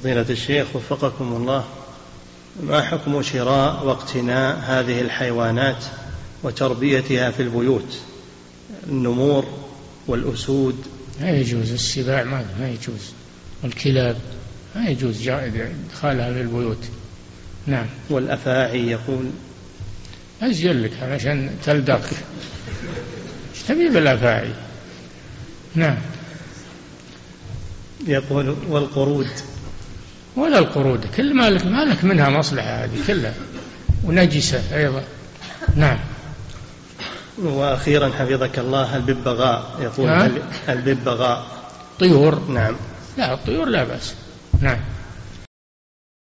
فضيلة الشيخ وفقكم الله ما حكم شراء واقتناء هذه الحيوانات وتربيتها في البيوت؟ النمور والأسود. ما يجوز. السباع ما, ما يجوز. والكلاب ما يجوز إدخالها في البيوت. نعم. والأفاعي يقول؟ أزين لك علشان تلدغ. إيش تبي بالأفاعي؟ نعم. يقول والقرود. ولا القرود كل ما لك ما لك منها مصلحة هذه كلها. ونجسة أيضا. نعم. وأخيرا حفظك الله الببغاء يقول الببغاء طيور. نعم. لا الطيور لا بأس. نعم.